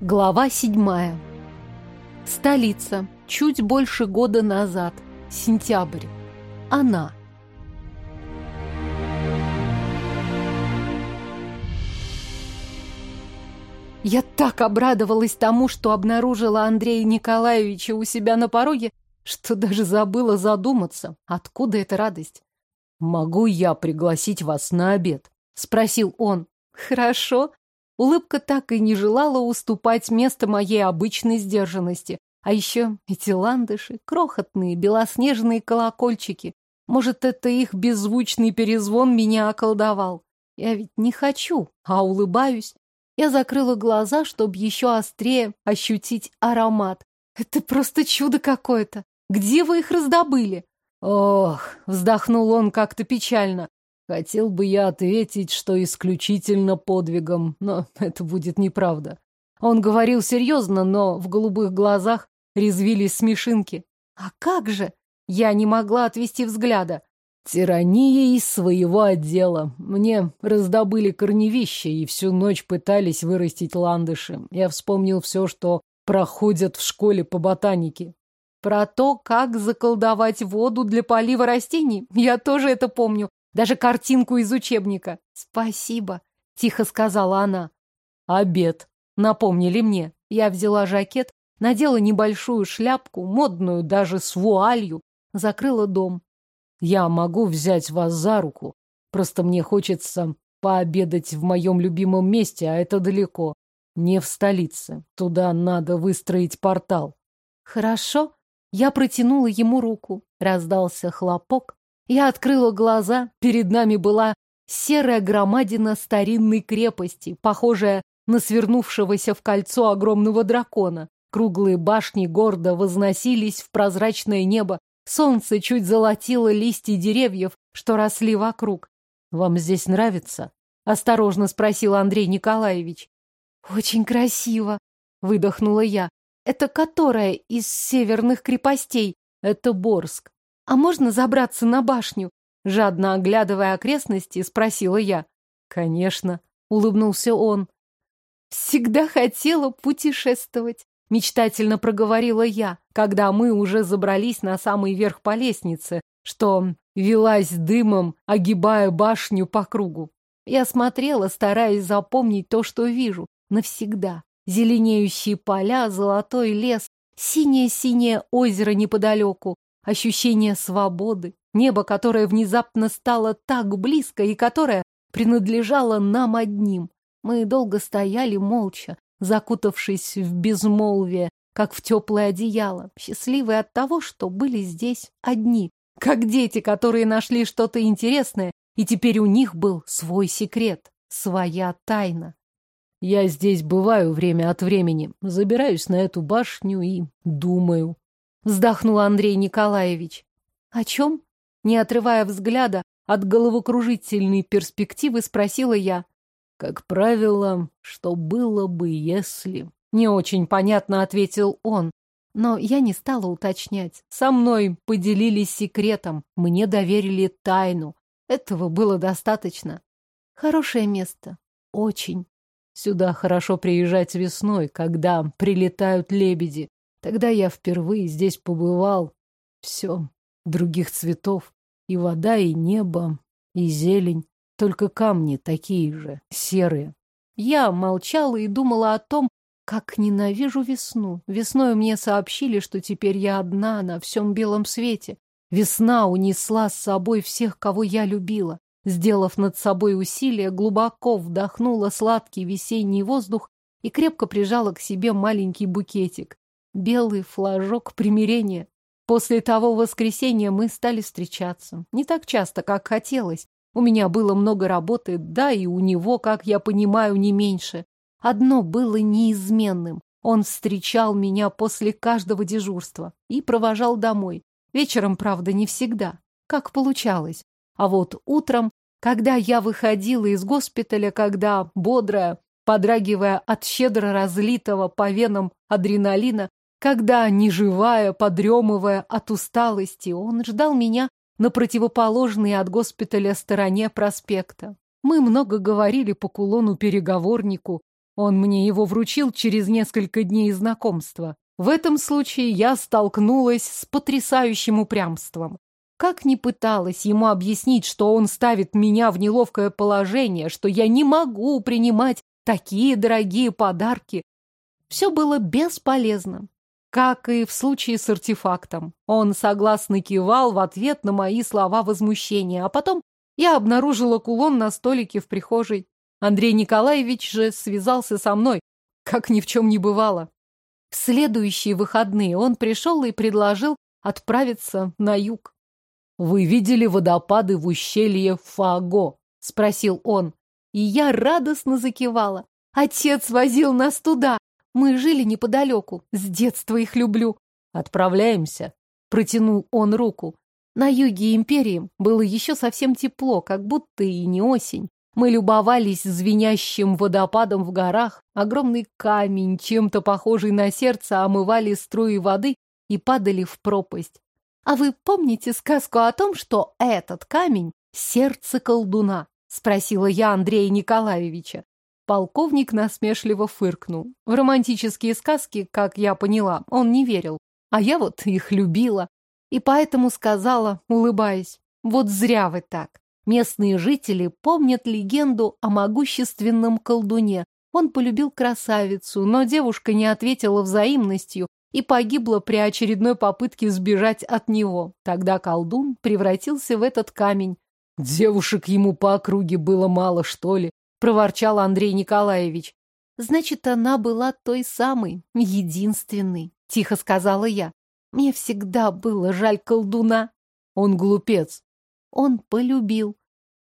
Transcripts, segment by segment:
Глава седьмая. Столица. Чуть больше года назад. Сентябрь. Она. Я так обрадовалась тому, что обнаружила Андрея Николаевича у себя на пороге, что даже забыла задуматься, откуда эта радость. «Могу я пригласить вас на обед?» — спросил он. «Хорошо». Улыбка так и не желала уступать место моей обычной сдержанности. А еще эти ландыши, крохотные белоснежные колокольчики. Может, это их беззвучный перезвон меня околдовал. Я ведь не хочу, а улыбаюсь. Я закрыла глаза, чтобы еще острее ощутить аромат. Это просто чудо какое-то. Где вы их раздобыли? Ох, вздохнул он как-то печально. Хотел бы я ответить, что исключительно подвигом, но это будет неправда. Он говорил серьезно, но в голубых глазах резвились смешинки. А как же? Я не могла отвести взгляда. Тирания из своего отдела. Мне раздобыли корневища и всю ночь пытались вырастить ландыши. Я вспомнил все, что проходят в школе по ботанике. Про то, как заколдовать воду для полива растений, я тоже это помню. Даже картинку из учебника. Спасибо, тихо сказала она. Обед. Напомнили мне. Я взяла жакет, надела небольшую шляпку, модную даже с вуалью, закрыла дом. Я могу взять вас за руку. Просто мне хочется пообедать в моем любимом месте, а это далеко. Не в столице. Туда надо выстроить портал. Хорошо. Я протянула ему руку. Раздался хлопок. Я открыла глаза. Перед нами была серая громадина старинной крепости, похожая на свернувшегося в кольцо огромного дракона. Круглые башни гордо возносились в прозрачное небо. Солнце чуть золотило листья деревьев, что росли вокруг. «Вам здесь нравится?» — осторожно спросил Андрей Николаевич. «Очень красиво», — выдохнула я. Это которая из северных крепостей? Это Борск. А можно забраться на башню? Жадно оглядывая окрестности, спросила я. Конечно, улыбнулся он. Всегда хотела путешествовать. Мечтательно проговорила я, когда мы уже забрались на самый верх по лестнице, что велась дымом, огибая башню по кругу. Я смотрела, стараясь запомнить то, что вижу, навсегда. Зеленеющие поля, золотой лес, синее-синее озеро неподалеку, ощущение свободы, небо, которое внезапно стало так близко и которое принадлежало нам одним. Мы долго стояли молча, закутавшись в безмолвие, как в теплое одеяло, счастливые от того, что были здесь одни, как дети, которые нашли что-то интересное, и теперь у них был свой секрет, своя тайна. Я здесь бываю время от времени, забираюсь на эту башню и думаю. Вздохнул Андрей Николаевич. О чем? Не отрывая взгляда от головокружительной перспективы, спросила я. Как правило, что было бы, если... Не очень понятно ответил он. Но я не стала уточнять. Со мной поделились секретом, мне доверили тайну. Этого было достаточно. Хорошее место. Очень. Сюда хорошо приезжать весной, когда прилетают лебеди. Тогда я впервые здесь побывал. Все, других цветов. И вода, и небо, и зелень. Только камни такие же, серые. Я молчала и думала о том, как ненавижу весну. Весной мне сообщили, что теперь я одна на всем белом свете. Весна унесла с собой всех, кого я любила. Сделав над собой усилие, глубоко вдохнула сладкий весенний воздух и крепко прижала к себе маленький букетик. Белый флажок примирения. После того воскресенья мы стали встречаться. Не так часто, как хотелось. У меня было много работы, да и у него, как я понимаю, не меньше. Одно было неизменным. Он встречал меня после каждого дежурства и провожал домой. Вечером, правда, не всегда. Как получалось. А вот утром, когда я выходила из госпиталя, когда, бодрая, подрагивая от щедро разлитого по венам адреналина, когда, неживая, подремывая от усталости, он ждал меня на противоположной от госпиталя стороне проспекта. Мы много говорили по кулону-переговорнику. Он мне его вручил через несколько дней знакомства. В этом случае я столкнулась с потрясающим упрямством. Как ни пыталась ему объяснить, что он ставит меня в неловкое положение, что я не могу принимать такие дорогие подарки, все было бесполезно. Как и в случае с артефактом. Он согласно кивал в ответ на мои слова возмущения, а потом я обнаружила кулон на столике в прихожей. Андрей Николаевич же связался со мной, как ни в чем не бывало. В следующие выходные он пришел и предложил отправиться на юг. «Вы видели водопады в ущелье Фаго?» — спросил он. И я радостно закивала. «Отец возил нас туда. Мы жили неподалеку. С детства их люблю». «Отправляемся?» — протянул он руку. На юге империи было еще совсем тепло, как будто и не осень. Мы любовались звенящим водопадом в горах. Огромный камень, чем-то похожий на сердце, омывали струи воды и падали в пропасть. А вы помните сказку о том, что этот камень — сердце колдуна? Спросила я Андрея Николаевича. Полковник насмешливо фыркнул. В романтические сказки, как я поняла, он не верил. А я вот их любила. И поэтому сказала, улыбаясь, вот зря вы так. Местные жители помнят легенду о могущественном колдуне. Он полюбил красавицу, но девушка не ответила взаимностью и погибла при очередной попытке сбежать от него. Тогда колдун превратился в этот камень. Девушек ему по округе было мало, что ли, проворчал Андрей Николаевич. Значит, она была той самой, единственной, тихо сказала я. Мне всегда было жаль колдуна. Он глупец. Он полюбил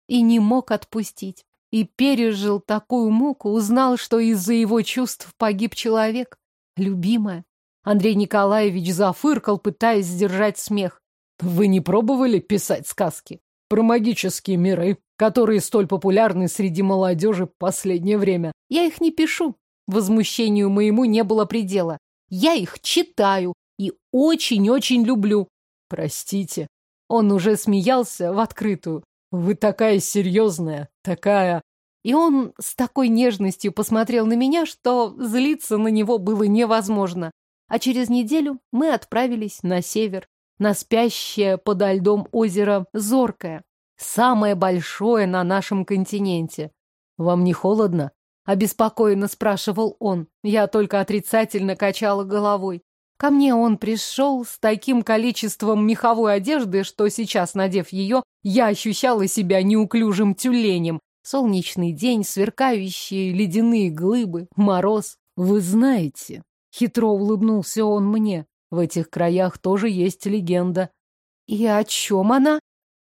и не мог отпустить. И пережил такую муку, узнал, что из-за его чувств погиб человек. Любимая, Андрей Николаевич зафыркал, пытаясь сдержать смех. Вы не пробовали писать сказки? Про магические миры, которые столь популярны среди молодежи в последнее время. Я их не пишу. Возмущению моему не было предела. Я их читаю и очень-очень люблю. Простите. Он уже смеялся в открытую. Вы такая серьезная, такая... И он с такой нежностью посмотрел на меня, что злиться на него было невозможно. А через неделю мы отправились на север, на спящее подо льдом озеро Зоркое, самое большое на нашем континенте. «Вам не холодно?» — обеспокоенно спрашивал он. Я только отрицательно качала головой. Ко мне он пришел с таким количеством меховой одежды, что сейчас, надев ее, я ощущала себя неуклюжим тюленем. Солнечный день, сверкающие ледяные глыбы, мороз. Вы знаете, Хитро улыбнулся он мне. В этих краях тоже есть легенда. И о чем она?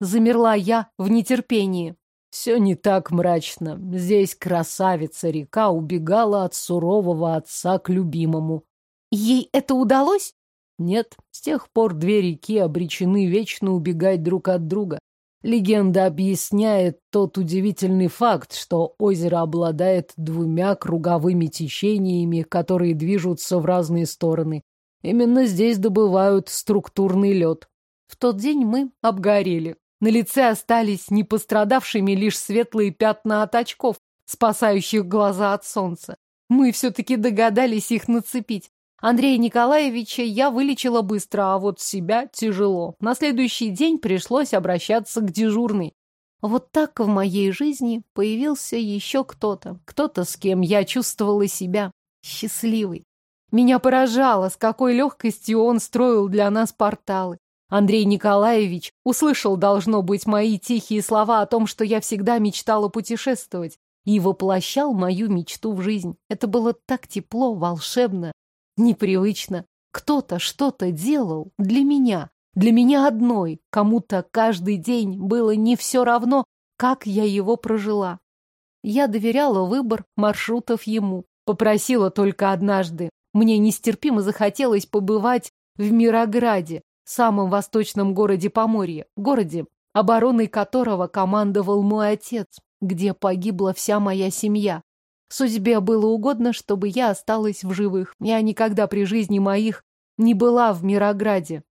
Замерла я в нетерпении. Все не так мрачно. Здесь красавица-река убегала от сурового отца к любимому. Ей это удалось? Нет, с тех пор две реки обречены вечно убегать друг от друга. Легенда объясняет тот удивительный факт, что озеро обладает двумя круговыми течениями, которые движутся в разные стороны. Именно здесь добывают структурный лед. В тот день мы обгорели. На лице остались не пострадавшими лишь светлые пятна от очков, спасающих глаза от солнца. Мы все-таки догадались их нацепить. Андрея Николаевича я вылечила быстро, а вот себя тяжело. На следующий день пришлось обращаться к дежурной. Вот так в моей жизни появился еще кто-то. Кто-то, с кем я чувствовала себя счастливой. Меня поражало, с какой легкостью он строил для нас порталы. Андрей Николаевич услышал, должно быть, мои тихие слова о том, что я всегда мечтала путешествовать, и воплощал мою мечту в жизнь. Это было так тепло, волшебно. Непривычно. Кто-то что-то делал для меня, для меня одной. Кому-то каждый день было не все равно, как я его прожила. Я доверяла выбор маршрутов ему. Попросила только однажды. Мне нестерпимо захотелось побывать в Мирограде, самом восточном городе Поморья, городе, обороной которого командовал мой отец, где погибла вся моя семья. Судьбе было угодно, чтобы я осталась в живых. Я никогда при жизни моих не была в Мирограде.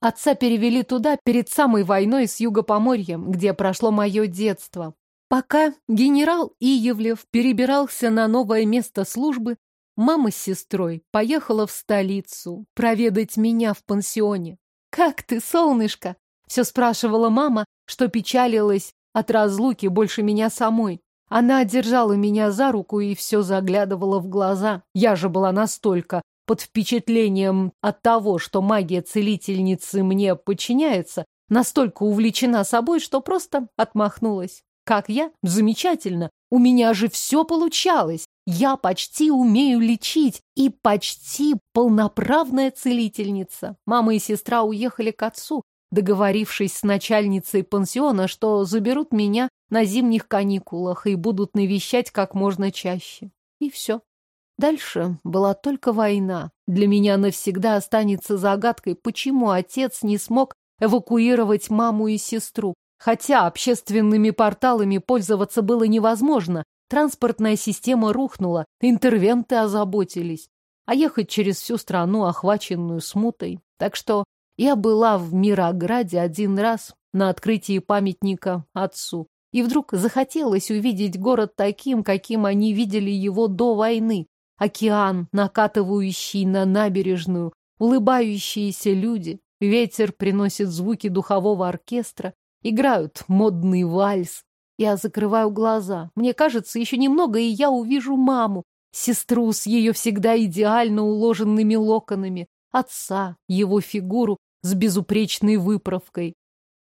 Отца перевели туда перед самой войной с Юго-Поморьем, где прошло мое детство. Пока генерал Иевлев перебирался на новое место службы, мама с сестрой поехала в столицу проведать меня в пансионе. «Как ты, солнышко?» — все спрашивала мама, что печалилась от разлуки больше меня самой. Она держала меня за руку и все заглядывала в глаза. Я же была настолько под впечатлением от того, что магия целительницы мне подчиняется, настолько увлечена собой, что просто отмахнулась. Как я? Замечательно. У меня же все получалось. Я почти умею лечить и почти полноправная целительница. Мама и сестра уехали к отцу, договорившись с начальницей пансиона, что заберут меня на зимних каникулах и будут навещать как можно чаще. И все. Дальше была только война. Для меня навсегда останется загадкой, почему отец не смог эвакуировать маму и сестру. Хотя общественными порталами пользоваться было невозможно, транспортная система рухнула, интервенты озаботились. А ехать через всю страну, охваченную смутой. Так что я была в Мирограде один раз на открытии памятника отцу. И вдруг захотелось увидеть город таким, каким они видели его до войны. Океан, накатывающий на набережную, улыбающиеся люди. Ветер приносит звуки духового оркестра, Играют модный вальс. Я закрываю глаза. Мне кажется, еще немного, и я увижу маму, сестру с ее всегда идеально уложенными локонами, отца, его фигуру с безупречной выправкой.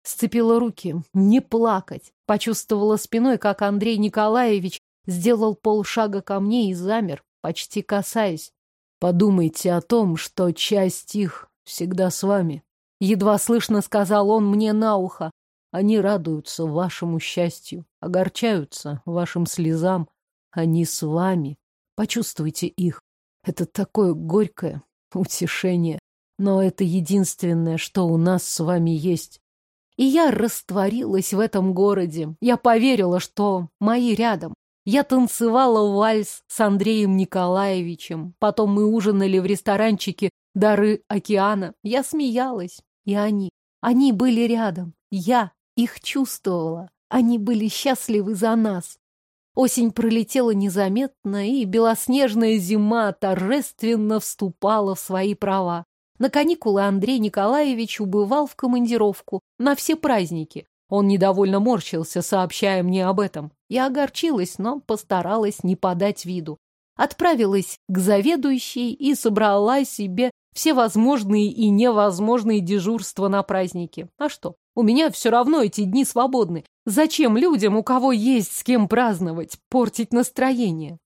Сцепила руки, не плакать. Почувствовала спиной, как Андрей Николаевич сделал полшага ко мне и замер, почти касаясь. Подумайте о том, что часть их всегда с вами. Едва слышно сказал он мне на ухо. Они радуются вашему счастью, огорчаются вашим слезам. Они с вами. Почувствуйте их. Это такое горькое утешение. Но это единственное, что у нас с вами есть. И я растворилась в этом городе. Я поверила, что мои рядом. Я танцевала вальс с Андреем Николаевичем. Потом мы ужинали в ресторанчике «Дары океана». Я смеялась. И они. Они были рядом. Я их чувствовала. Они были счастливы за нас. Осень пролетела незаметно, и белоснежная зима торжественно вступала в свои права. На каникулы Андрей Николаевич убывал в командировку на все праздники. Он недовольно морщился, сообщая мне об этом. Я огорчилась, но постаралась не подать виду. Отправилась к заведующей и собрала себе все возможные и невозможные дежурства на праздники. А что? У меня все равно эти дни свободны. Зачем людям, у кого есть с кем праздновать, портить настроение?